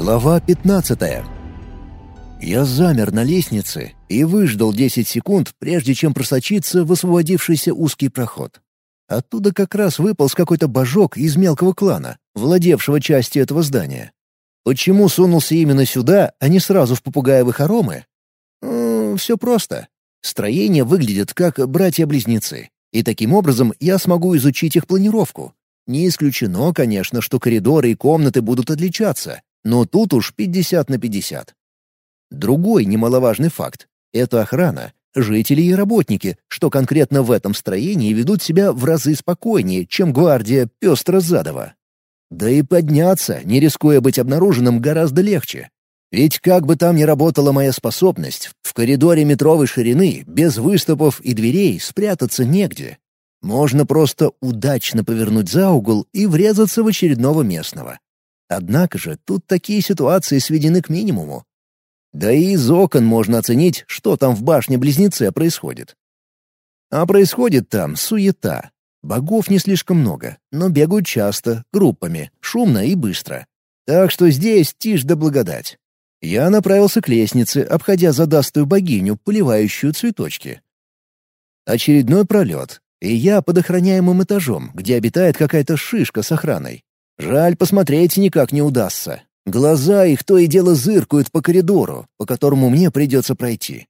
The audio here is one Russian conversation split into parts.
Глава 15 Я замер на лестнице и выждал 10 секунд, прежде чем просочиться в освободившийся узкий проход. Оттуда как раз выполз какой-то божок из мелкого клана, владевшего частью этого здания. Почему сунулся именно сюда, а не сразу в попугаевы хоромы? Ну, все просто. Строение выглядит как братья-близнецы, и таким образом я смогу изучить их планировку. Не исключено, конечно, что коридоры и комнаты будут отличаться, но тут уж 50 на 50. Другой немаловажный факт — это охрана, жители и работники, что конкретно в этом строении ведут себя в разы спокойнее, чем гвардия Пестрозадова. Да и подняться, не рискуя быть обнаруженным, гораздо легче. Ведь как бы там ни работала моя способность, в коридоре метровой ширины, без выступов и дверей, спрятаться негде. Можно просто удачно повернуть за угол и врезаться в очередного местного. Однако же тут такие ситуации сведены к минимуму. Да и из окон можно оценить, что там в башне-близнеце происходит. А происходит там суета. Богов не слишком много, но бегают часто, группами, шумно и быстро. Так что здесь тишь да благодать. Я направился к лестнице, обходя задастую богиню, поливающую цветочки. Очередной пролет, и я под охраняемым этажом, где обитает какая-то шишка с охраной. Жаль, посмотреть никак не удастся. Глаза их то и дело зыркают по коридору, по которому мне придется пройти.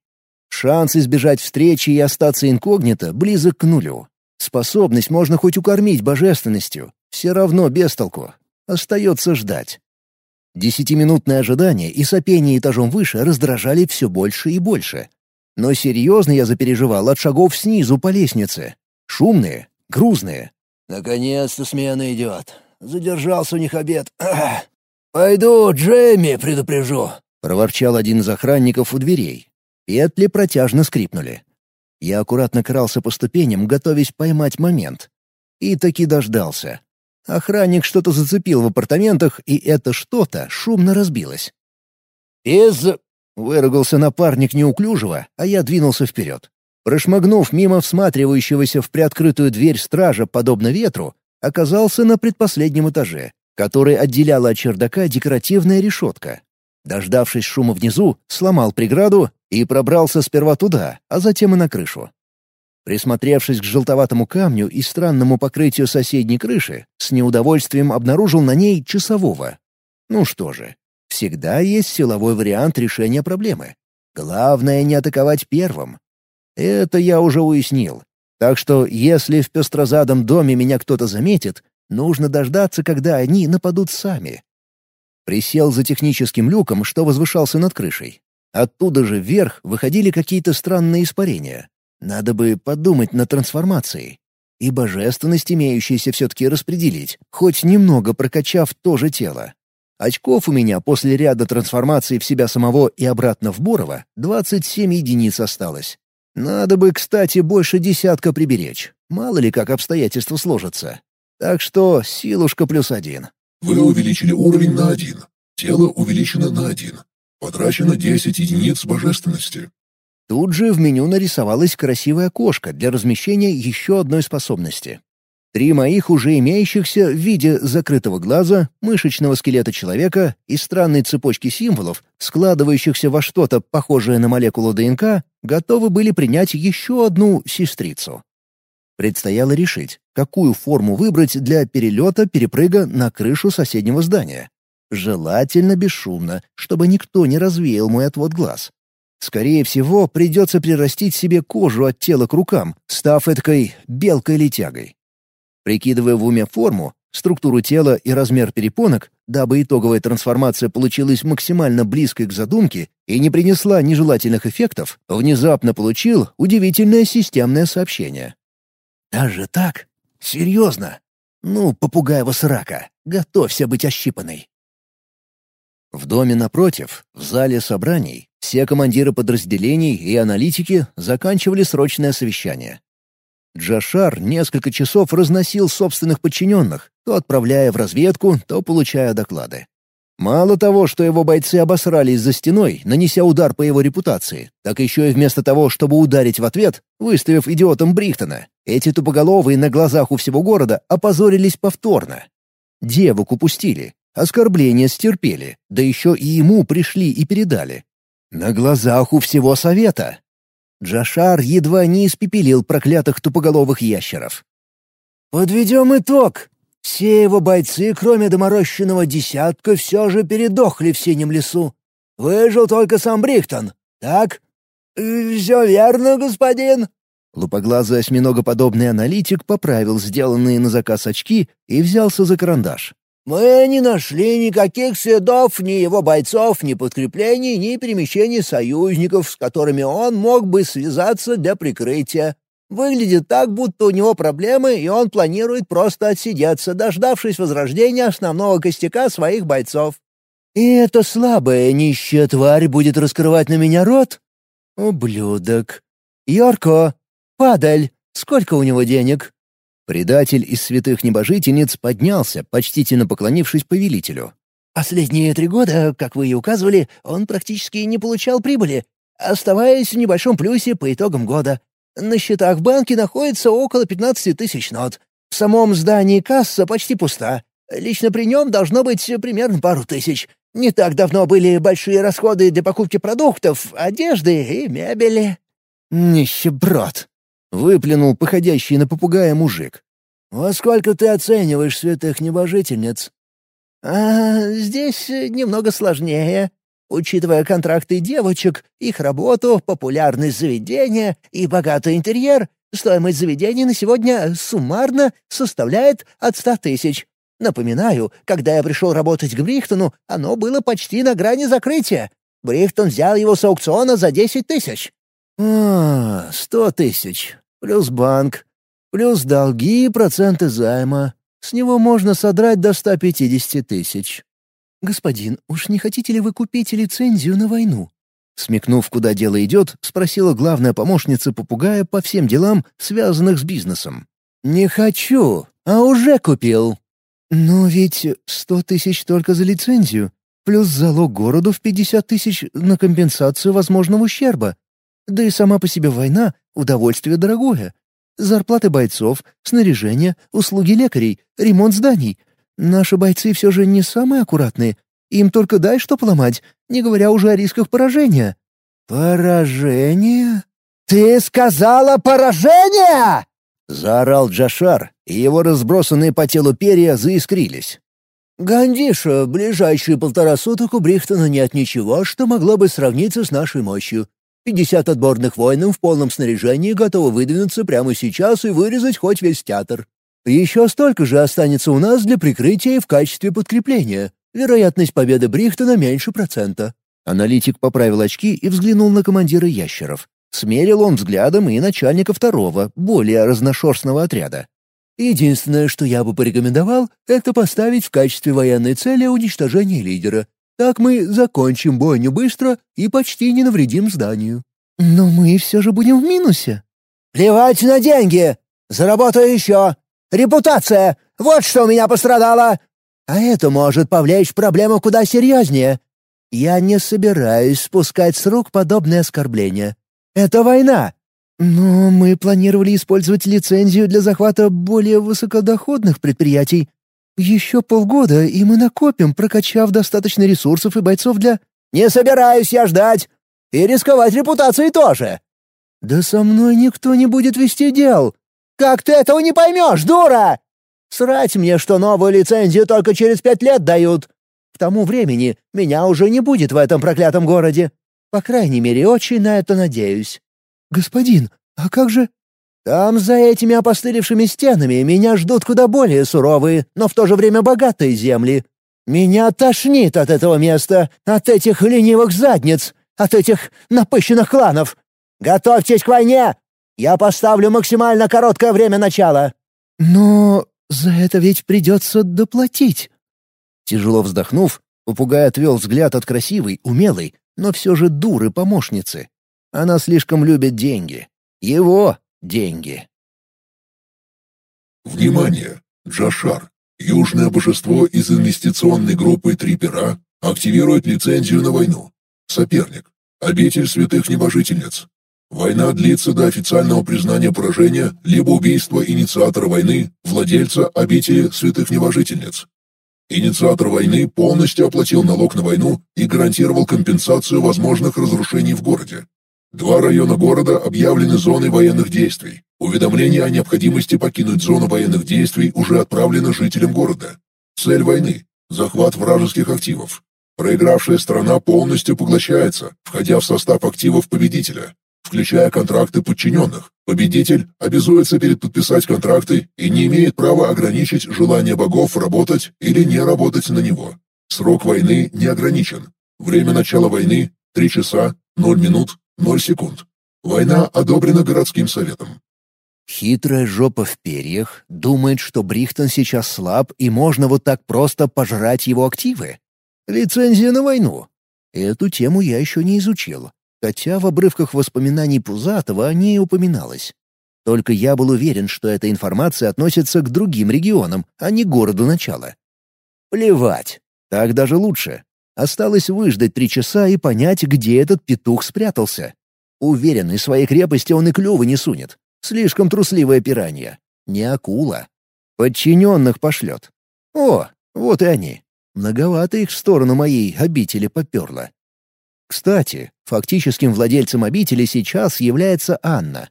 Шанс избежать встречи и остаться инкогнито близок к нулю. Способность можно хоть укормить божественностью, все равно без толку. Остается ждать. Десятиминутное ожидание и сопение этажом выше раздражали все больше и больше. Но серьезно я запереживал от шагов снизу по лестнице. Шумные, грузные. «Наконец-то смена идет. Задержался у них обед. «Пойду Джейми предупрежу», — проворчал один из охранников у дверей. Петли протяжно скрипнули. Я аккуратно крался по ступеням, готовясь поймать момент. И таки дождался. Охранник что-то зацепил в апартаментах, и это что-то шумно разбилось. «Из...» — выругался напарник неуклюжего, а я двинулся вперед. Прошмыгнув мимо всматривающегося в приоткрытую дверь стража, подобно ветру, оказался на предпоследнем этаже, который отделяла от чердака декоративная решетка. Дождавшись шума внизу, сломал преграду и пробрался сперва туда, а затем и на крышу. Присмотревшись к желтоватому камню и странному покрытию соседней крыши, с неудовольствием обнаружил на ней часового. Ну что же, всегда есть силовой вариант решения проблемы. Главное не атаковать первым. Это я уже уяснил. Так что, если в пестрозадом доме меня кто-то заметит, нужно дождаться, когда они нападут сами. Присел за техническим люком, что возвышался над крышей. Оттуда же вверх выходили какие-то странные испарения. Надо бы подумать над трансформацией. И божественность имеющаяся все-таки распределить, хоть немного прокачав то же тело. Очков у меня после ряда трансформаций в себя самого и обратно в Борова 27 единиц осталось. Надо бы, кстати, больше десятка приберечь. Мало ли как обстоятельства сложатся. Так что силушка плюс один. Вы увеличили уровень на один. Тело увеличено на один. Потрачено 10 единиц божественности. Тут же в меню нарисовалась красивая окошко для размещения еще одной способности. Три моих уже имеющихся в виде закрытого глаза, мышечного скелета человека и странной цепочки символов, складывающихся во что-то похожее на молекулу ДНК, готовы были принять еще одну сестрицу. Предстояло решить, какую форму выбрать для перелета-перепрыга на крышу соседнего здания. Желательно бесшумно, чтобы никто не развеял мой отвод глаз. Скорее всего, придется прирастить себе кожу от тела к рукам, став эткой белкой-летягой. Прикидывая в уме форму, структуру тела и размер перепонок, дабы итоговая трансформация получилась максимально близкой к задумке и не принесла нежелательных эффектов, внезапно получил удивительное системное сообщение. «Даже так? Серьезно? Ну, попугаева срака, готовься быть ощипанной». В доме напротив, в зале собраний, все командиры подразделений и аналитики заканчивали срочное совещание. Джашар несколько часов разносил собственных подчиненных, то отправляя в разведку, то получая доклады. Мало того, что его бойцы обосрались за стеной, нанеся удар по его репутации, так еще и вместо того, чтобы ударить в ответ, выставив идиотом Брихтона, эти тупоголовые на глазах у всего города опозорились повторно. Девок упустили, Оскорбления стерпели, да еще и ему пришли и передали. На глазах у всего совета. Джашар едва не испепелил проклятых тупоголовых ящеров. «Подведем итог. Все его бойцы, кроме доморощенного десятка, все же передохли в синем лесу. Выжил только сам Брихтон, так?» «Все верно, господин», Лупоглазый осьминогоподобный аналитик поправил сделанные на заказ очки и взялся за карандаш. «Мы не нашли никаких следов ни его бойцов, ни подкреплений, ни перемещений союзников, с которыми он мог бы связаться для прикрытия. Выглядит так, будто у него проблемы, и он планирует просто отсидеться, дождавшись возрождения основного костяка своих бойцов. И эта слабая нищая тварь будет раскрывать на меня рот? Ублюдок. Йорко, «Падаль! Сколько у него денег?» Предатель из святых небожительниц поднялся, почтительно поклонившись повелителю. «Последние три года, как вы и указывали, он практически не получал прибыли, оставаясь в небольшом плюсе по итогам года. На счетах в банке находится около 15 тысяч нот. В самом здании касса почти пуста. Лично при нем должно быть примерно пару тысяч. Не так давно были большие расходы для покупки продуктов, одежды и мебели». «Нищеброд!» — выплюнул походящий на попугая мужик. «Во сколько ты оцениваешь святых небожительниц?» «А здесь немного сложнее. Учитывая контракты девочек, их работу, популярность заведения и богатый интерьер, стоимость заведения на сегодня суммарно составляет от ста тысяч. Напоминаю, когда я пришел работать к Брихтону, оно было почти на грани закрытия. Брихтон взял его с аукциона за десять тысяч». «А, сто тысяч. Плюс банк. Плюс долги и проценты займа. С него можно содрать до 150 тысяч. «Господин, уж не хотите ли вы купить лицензию на войну?» Смекнув, куда дело идет, спросила главная помощница попугая по всем делам, связанных с бизнесом. «Не хочу, а уже купил». «Но ведь сто тысяч только за лицензию, плюс залог городу в пятьдесят тысяч на компенсацию возможного ущерба. Да и сама по себе война — удовольствие дорогое. Зарплаты бойцов, снаряжение, услуги лекарей, ремонт зданий. Наши бойцы все же не самые аккуратные. Им только дай что поломать, не говоря уже о рисках поражения». «Поражение? Ты сказала поражение?» Заорал Джашар, и его разбросанные по телу перья заискрились. «Гандиша, ближайшие полтора суток у Брихтона нет ничего, что могло бы сравниться с нашей мощью. Пятьдесят отборных воинов в полном снаряжении готовы выдвинуться прямо сейчас и вырезать хоть весь театр. Еще столько же останется у нас для прикрытия и в качестве подкрепления. Вероятность победы Брихтона меньше процента». Аналитик поправил очки и взглянул на командира ящеров. Смерил он взглядом и начальника второго, более разношерстного отряда. «Единственное, что я бы порекомендовал, это поставить в качестве военной цели уничтожение лидера. Так мы закончим бойню быстро и почти не навредим зданию». «Но мы все же будем в минусе». «Плевать на деньги! Заработаю еще! Репутация! Вот что у меня пострадало! А это может повлечь проблему куда серьезнее. Я не собираюсь спускать с рук подобные оскорбления. Это война!» «Но мы планировали использовать лицензию для захвата более высокодоходных предприятий. Еще полгода, и мы накопим, прокачав достаточно ресурсов и бойцов для...» «Не собираюсь я ждать! И рисковать репутацией тоже!» «Да со мной никто не будет вести дел!» «Как ты этого не поймешь, дура? Срать мне, что новую лицензию только через пять лет дают. К тому времени меня уже не будет в этом проклятом городе. По крайней мере, очень на это надеюсь». «Господин, а как же...» Там, за этими опостылевшими стенами, меня ждут куда более суровые, но в то же время богатые земли. Меня тошнит от этого места, от этих ленивых задниц, от этих напыщенных кланов. Готовьтесь к войне! Я поставлю максимально короткое время начала». «Но за это ведь придется доплатить». Тяжело вздохнув, попугай отвел взгляд от красивой, умелой, но все же дуры помощницы. Она слишком любит деньги. Его, деньги. Внимание! Джашар, южное божество из инвестиционной группы «Три пера», активирует лицензию на войну. Соперник. Обитель святых небожительниц. Война длится до официального признания поражения либо убийства инициатора войны, владельца обители святых небожительниц. Инициатор войны полностью оплатил налог на войну и гарантировал компенсацию возможных разрушений в городе. Два района города объявлены зоной военных действий. Уведомление о необходимости покинуть зону военных действий уже отправлено жителям города. Цель войны – захват вражеских активов. Проигравшая страна полностью поглощается, входя в состав активов победителя, включая контракты подчиненных. Победитель обязуется перед подписать контракты и не имеет права ограничить желание богов работать или не работать на него. Срок войны не ограничен. Время начала войны – 3 часа 0 минут Ноль секунд. Война одобрена городским советом. Хитрая жопа в перьях думает, что Брихтон сейчас слаб и можно вот так просто пожрать его активы. Лицензия на войну. Эту тему я еще не изучил, хотя в обрывках воспоминаний Пузатого о ней упоминалось. Только я был уверен, что эта информация относится к другим регионам, а не городу начала. Плевать. Так даже лучше. Осталось выждать три часа и понять, где этот петух спрятался. Уверен, из своей крепости он и клювы не сунет. Слишком трусливое пиранье. Не акула. Подчиненных пошлет. О, вот и они. Многовато их в сторону моей обители поперло. Кстати, фактическим владельцем обители сейчас является Анна.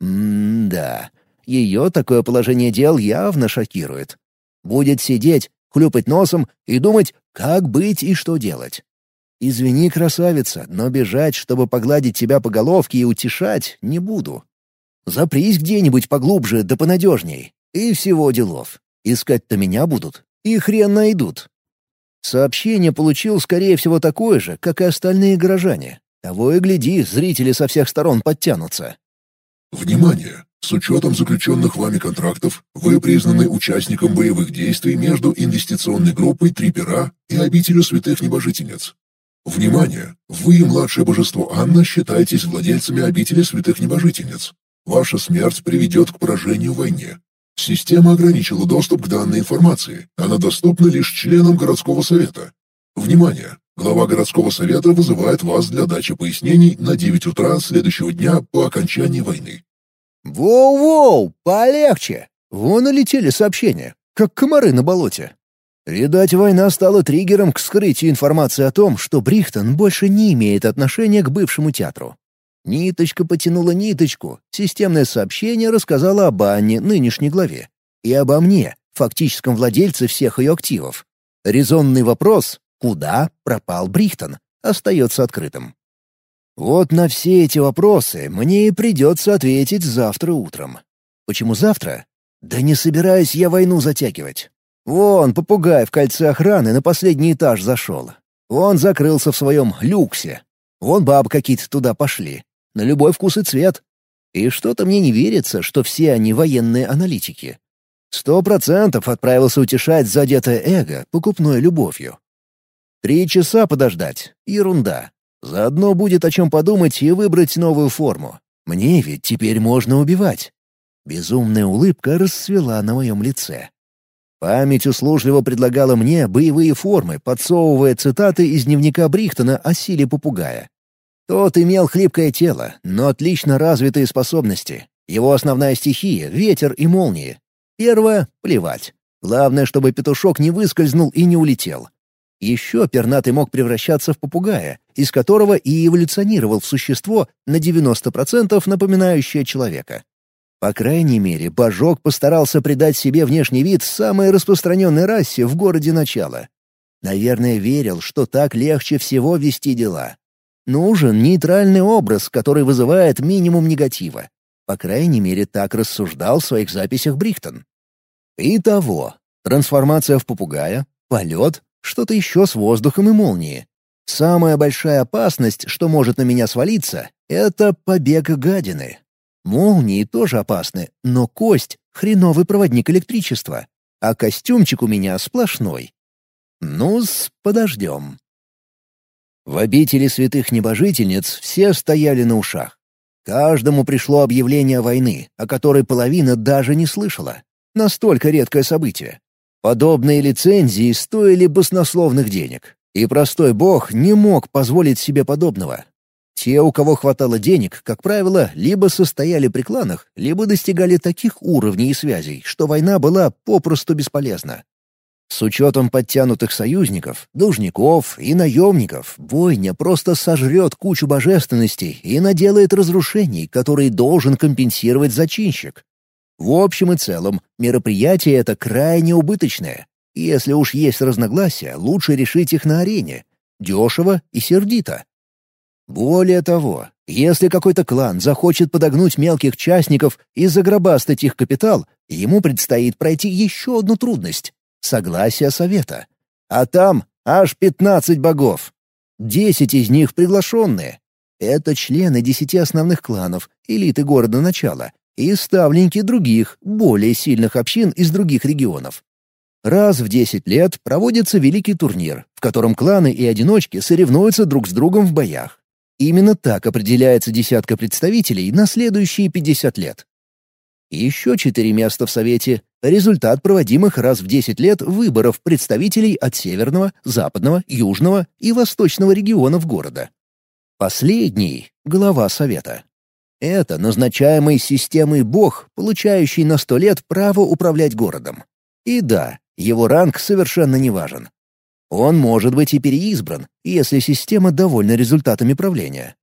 М-да, ее такое положение дел явно шокирует. Будет сидеть, хлюпать носом и думать, как быть и что делать. Извини, красавица, но бежать, чтобы погладить тебя по головке и утешать, не буду. Запрись где-нибудь поглубже да понадежней. И всего делов. Искать-то меня будут. И хрен найдут. Сообщение получил, скорее всего, такое же, как и остальные горожане. Того и гляди, зрители со всех сторон подтянутся. Внимание! С учетом заключенных вами контрактов, вы признаны участником боевых действий между инвестиционной группой «Три пера» и обителью святых небожительниц. Внимание! Вы и младшее божество Анна считаетесь владельцами обители святых небожительниц. Ваша смерть приведет к поражению в войне. Система ограничила доступ к данной информации. Она доступна лишь членам городского совета. Внимание! Глава городского совета вызывает вас для дачи пояснений на 9 утра следующего дня по окончании войны. «Воу-воу, полегче!» Вон и летели сообщения, как комары на болоте. Видать, война стала триггером к скрытию информации о том, что Брихтон больше не имеет отношения к бывшему театру. Ниточка потянула ниточку, системное сообщение рассказало об Анне, нынешней главе, и обо мне, фактическом владельце всех ее активов. Резонный вопрос «Куда пропал Брихтон?» остается открытым. Вот на все эти вопросы мне и придется ответить завтра утром. Почему завтра? Да не собираюсь я войну затягивать. Вон, попугай в кольце охраны на последний этаж зашел. Он закрылся в своем люксе. Вон бабы какие-то туда пошли. На любой вкус и цвет. И что-то мне не верится, что все они военные аналитики. Сто процентов отправился утешать задетое эго покупной любовью. Три часа подождать — ерунда. Заодно будет о чем подумать и выбрать новую форму. Мне ведь теперь можно убивать. Безумная улыбка расцвела на моем лице. Память услужливо предлагала мне боевые формы, подсовывая цитаты из дневника Брихтона о силе попугая. Тот имел хлипкое тело, но отлично развитые способности. Его основная стихия — ветер и молнии. Первое — плевать. Главное, чтобы петушок не выскользнул и не улетел. Еще пернатый мог превращаться в попугая, из которого и эволюционировал в существо на 90% напоминающее человека. По крайней мере, Божок постарался придать себе внешний вид самой распространенной расе в городе начала. Наверное, верил, что так легче всего вести дела. Нужен нейтральный образ, который вызывает минимум негатива. По крайней мере, так рассуждал в своих записях Брихтон. Итого, трансформация в попугая, полет, что-то еще с воздухом и молнией. Самая большая опасность, что может на меня свалиться, — это побег гадины. Молнии тоже опасны, но кость — хреновый проводник электричества, а костюмчик у меня сплошной. Ну-с, подождем. В обители святых небожительниц все стояли на ушах. Каждому пришло объявление войны, о которой половина даже не слышала. Настолько редкое событие. Подобные лицензии стоили баснословных денег, и простой бог не мог позволить себе подобного. Те, у кого хватало денег, как правило, либо состояли при кланах, либо достигали таких уровней и связей, что война была попросту бесполезна. С учетом подтянутых союзников, должников и наемников, бойня просто сожрет кучу божественностей и наделает разрушений, которые должен компенсировать зачинщик. В общем и целом, мероприятие это крайне убыточное. Если уж есть разногласия, лучше решить их на арене. Дешево и сердито. Более того, если какой-то клан захочет подогнуть мелких частников и загробастать их капитал, ему предстоит пройти еще одну трудность — согласие совета. А там аж пятнадцать богов. Десять из них приглашенные. Это члены десяти основных кланов, элиты города начала, и ставленники других, более сильных общин из других регионов. Раз в 10 лет проводится великий турнир, в котором кланы и одиночки соревнуются друг с другом в боях. Именно так определяется десятка представителей на следующие 50 лет. Еще четыре места в Совете — результат проводимых раз в 10 лет выборов представителей от Северного, Западного, Южного и Восточного регионов города. Последний — глава Совета. Это назначаемый системой бог, получающий на сто лет право управлять городом. И да, его ранг совершенно не важен. Он может быть и переизбран, если система довольна результатами правления.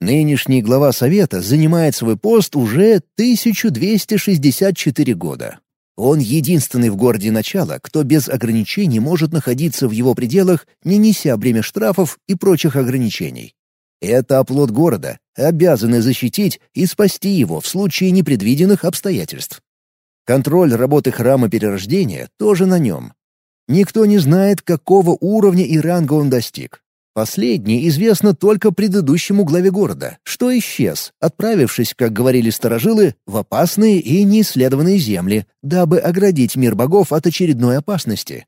Нынешний глава Совета занимает свой пост уже 1264 года. Он единственный в городе начала, кто без ограничений может находиться в его пределах, не неся бремя штрафов и прочих ограничений. Это оплот города, обязаны защитить и спасти его в случае непредвиденных обстоятельств. Контроль работы храма перерождения тоже на нем. Никто не знает, какого уровня и ранга он достиг. Последнее известно только предыдущему главе города, что исчез, отправившись, как говорили старожилы, в опасные и неисследованные земли, дабы оградить мир богов от очередной опасности.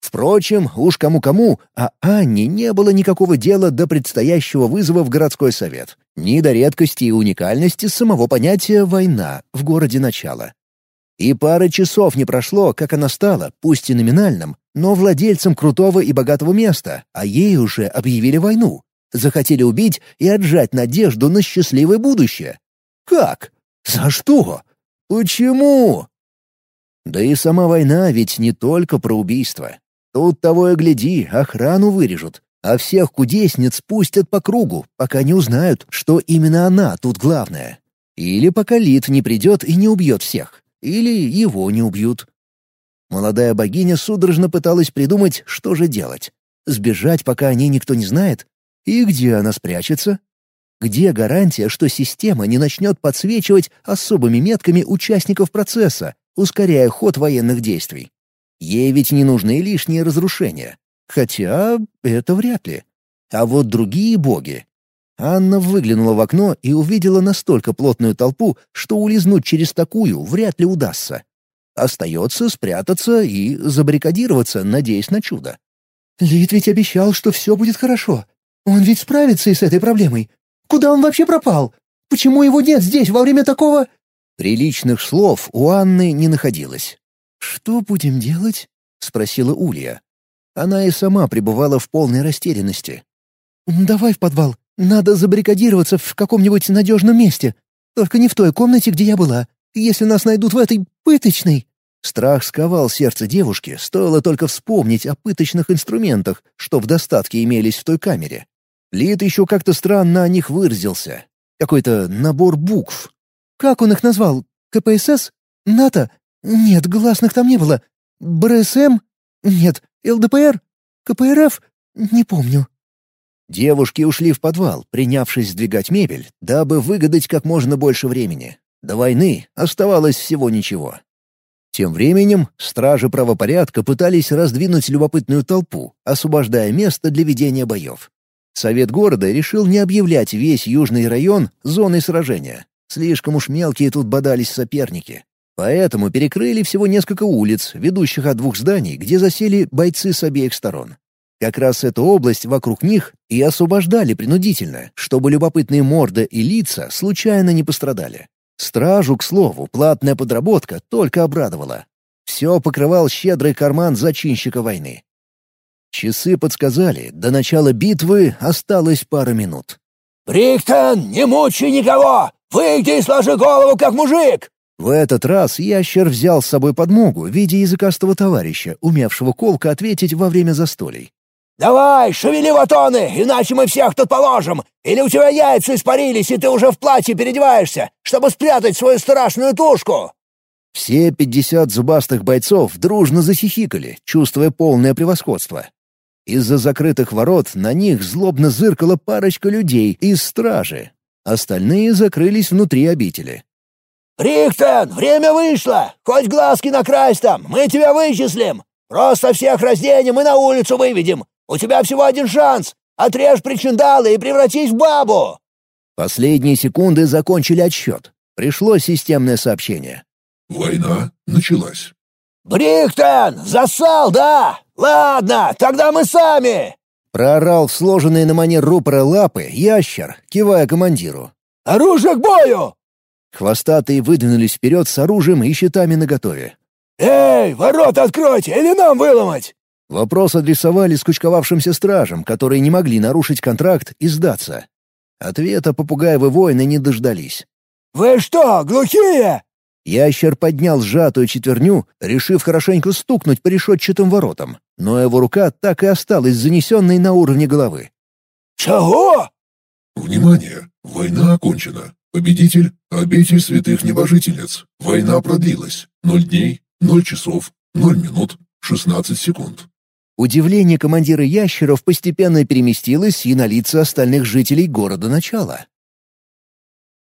Впрочем, уж кому-кому, а Анне не было никакого дела до предстоящего вызова в городской совет, ни до редкости и уникальности самого понятия «война» в городе начала. И пары часов не прошло, как она стала, пусть и номинальным, но владельцем крутого и богатого места, а ей уже объявили войну. Захотели убить и отжать надежду на счастливое будущее. Как? За что? Почему? Да и сама война ведь не только про убийство. Тут того и гляди, охрану вырежут, а всех кудесниц пустят по кругу, пока не узнают, что именно она тут главная. Или пока Лид не придет и не убьет всех. Или его не убьют. Молодая богиня судорожно пыталась придумать, что же делать. Сбежать, пока о ней никто не знает? И где она спрячется? Где гарантия, что система не начнет подсвечивать особыми метками участников процесса, ускоряя ход военных действий? Ей ведь не нужны лишние разрушения. Хотя это вряд ли. А вот другие боги. Анна выглянула в окно и увидела настолько плотную толпу, что улизнуть через такую вряд ли удастся. Остается спрятаться и забаррикадироваться, надеясь на чудо. «Лид ведь обещал, что все будет хорошо. Он ведь справится и с этой проблемой. Куда он вообще пропал? Почему его нет здесь во время такого...» Приличных слов у Анны не находилось. «Что будем делать?» — спросила Улья. Она и сама пребывала в полной растерянности. «Давай в подвал. Надо забаррикадироваться в каком-нибудь надежном месте. Только не в той комнате, где я была. Если нас найдут в этой пыточной...» Страх сковал сердце девушки, стоило только вспомнить о пыточных инструментах, что в достатке имелись в той камере. Лид еще как-то странно о них выразился. Какой-то набор букв. «Как он их назвал? КПСС? НАТО? Нет, гласных там не было. БРСМ? Нет. ЛДПР? КПРФ? Не помню». Девушки ушли в подвал, принявшись сдвигать мебель, дабы выгадать как можно больше времени. До войны оставалось всего ничего. Тем временем стражи правопорядка пытались раздвинуть любопытную толпу, освобождая место для ведения боев. Совет города решил не объявлять весь южный район зоной сражения. Слишком уж мелкие тут бодались соперники. Поэтому перекрыли всего несколько улиц, ведущих от двух зданий, где засели бойцы с обеих сторон. Как раз эту область вокруг них и освобождали принудительно, чтобы любопытные морды и лица случайно не пострадали. Стражу, к слову, платная подработка только обрадовала. Все покрывал щедрый карман зачинщика войны. Часы подсказали, до начала битвы осталось пара минут. «Бриктон, не мучай никого! Выйди и сложи голову, как мужик!» В этот раз ящер взял с собой подмогу в виде языкастого товарища, умевшего колко ответить во время застолий. «Давай, шевели ватоны, иначе мы всех тут положим! Или у тебя яйца испарились, и ты уже в платье переодеваешься, чтобы спрятать свою страшную тушку!» Все пятьдесят зубастых бойцов дружно захихикали, чувствуя полное превосходство. Из-за закрытых ворот на них злобно зыркала парочка людей из стражи. Остальные закрылись внутри обители. «Рихтен, время вышло! Хоть глазки накрась там, мы тебя вычислим! Просто всех разденем и на улицу выведем! У тебя всего один шанс! Отрежь причиндалы и превратись в бабу!» Последние секунды закончили отсчет. Пришло системное сообщение. Война началась. «Брихтен, засал, да? Ладно, тогда мы сами!» Проорал в сложенные на манер рупора лапы ящер, кивая командиру. «Оружие к бою!» Хвостатые выдвинулись вперед с оружием и щитами наготове. «Эй, ворота откройте или нам выломать?» Вопрос адресовали скучковавшимся стражам, которые не могли нарушить контракт и сдаться. Ответа попугаевы воины не дождались. «Вы что, глухие?» Ящер поднял сжатую четверню, решив хорошенько стукнуть по решетчатым воротам, но его рука так и осталась занесенной на уровне головы. «Чего?» Внимание! Война окончена. Победитель — обитель святых небожительниц. Война продлилась. Ноль дней, ноль часов, ноль минут, шестнадцать секунд. Удивление командира ящеров постепенно переместилось и на лица остальных жителей города начала.